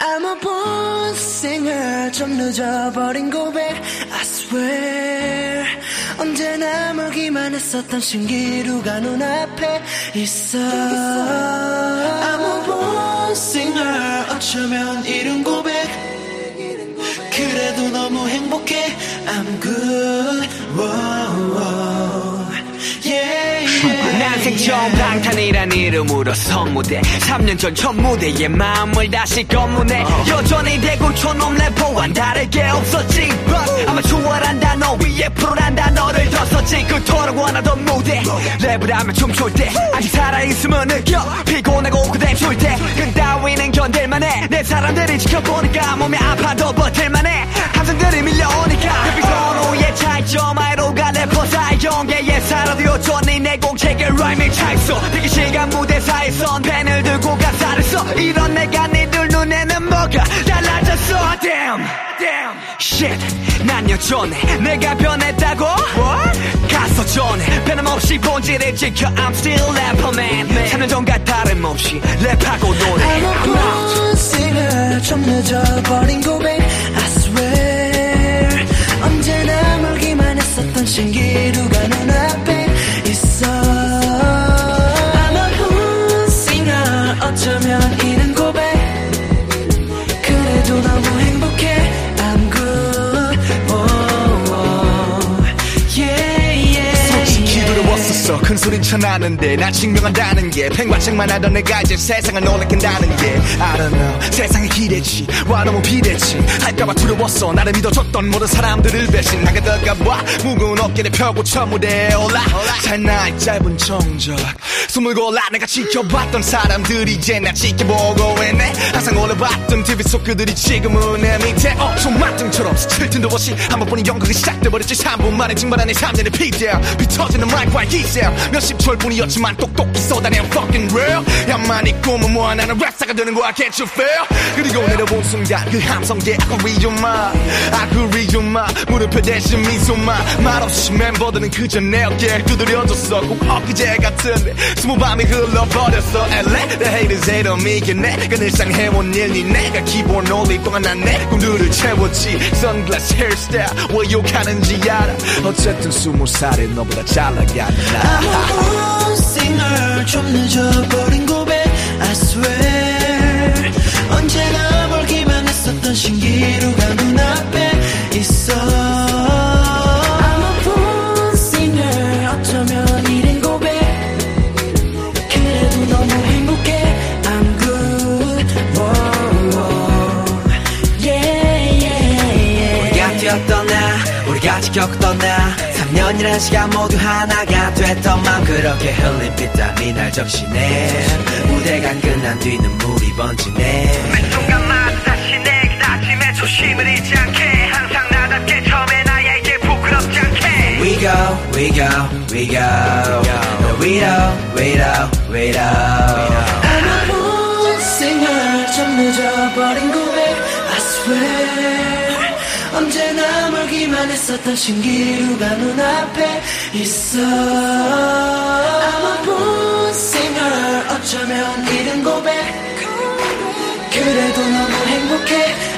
I'm a born singer 좀 늦어버린 고백 I swear 언제나 멀기만 했었던 신기루가 눈앞에 있어 I'm a born singer 어쩌면 이른 고백 그래도 너무 행복해 I'm good Whoa, 생 처음 방탄이란 이름으로 선무대 3년 전 첫 무대에 마음을 다시 검문해 여전히 대구촌놈 래퍼와는 다르게 없었지. But 아마 추월한 단어 위에 프로란 단어를 더 썼지. 그토록 원하던 무대 랩을 하면 춤출 때 아직 살아있음을 느껴. 피곤하고 고된 출퇴근 따위는 견딜만해. 내 사람들이 지켜보니까 몸이 아파도 버틸만해. 함성들이 밀려오니까 데뷔 전후의 차이점 아이돌과 래퍼 사이 경계에 살아도 여전히 내 공책엔 라임이 차있어 대기실과 무대 사이에선 펜을 들고 가사를 써. 이런 내가 니들 눈에는 뭐가 달라졌어. Damn Damn. Shit 난 여전해. 내가 변했다고? What? 가서 전해. 변함없이 본질을 지켜. I'm still rapper man 3년 전과 다름없이 랩하고 노래. I'm a born singer 좀 늦어버린 고백 I swear. 언제나 멀기만 했었던 신기 어쩌면 이른 고백. 그래도 너무 행복해. I'm good. Oh, oh. Yeah, yeah, 솔직히 yeah. 부러웠었어. 큰 소린 쳐나는데 날 증명한다는 게. 팽과책만 하던 내가 이제 세상을 놀래킨다는 게. I don't know. 세상에 기대치 와 너무 비대치 할까봐 두려웠어. 나를 믿어줬던 모든 사람들을 배신하게 될까봐 무거운 어깨를 펴고 첫 무대에 올라. 잘날 짧은 정적. 숨을 골라 내가 지켜봤던 사람들이 이제 나 지켜보고 있네. 항상 올라봤던 TV 속 그들이 지금은 내 밑에. 오토마등처럼 스칠 틈도 없이 한 번뿐인 연극이 시작돼버렸지. 3분 만에 증발한 내 3년의 피디야 비터지는 마이크와 기세 몇십 철뿐이었지만 똑똑히 쏟아낸 fucking real. 야만이 꿈은 뭐야 나는 랩사가 되는 거야. Can't you feel? 그리고 내려본 순간 그 함성계 I could read your mind I could read your mind 무릎표 대신 미 소만 말없이 멤버들은 그저 내 어깨에 두드려줬어. 꼭 엊그제 같은데 스무 밤이 흘러버렸어. LA The haters hate on me. 그 늘상 해온 일니 내가 기본 올릴 동안 난내 꿈들을 채웠지. Sunglass hairstyle 왜 욕하는지 알아. 어쨌든 스무 살에 너보다 잘 나가는 나 I'm a singer 좀 늦어버린 뛰었던 나 우리가 지켰던 나 3년이란 시간 모두 하나가 됐던 맘 그렇게 흘린 피땀이 날 적시네 무대가 끝난 뒤 눈물이 번지네. 매 순간마다 다시 내 다짐에 초심을 잃지 않게. 항상 나답게 처음에 나에게 부끄럽지 않게. We go, we go, we go. No, we don't, we don't, we don't. I'm a born singer 좀 늦어버린 고백 I swear 언제나 멀기만 했었던 신기루가 눈앞에 있어. I'm a born singer 어쩌면 이른 고백. 그래도 너무 행복해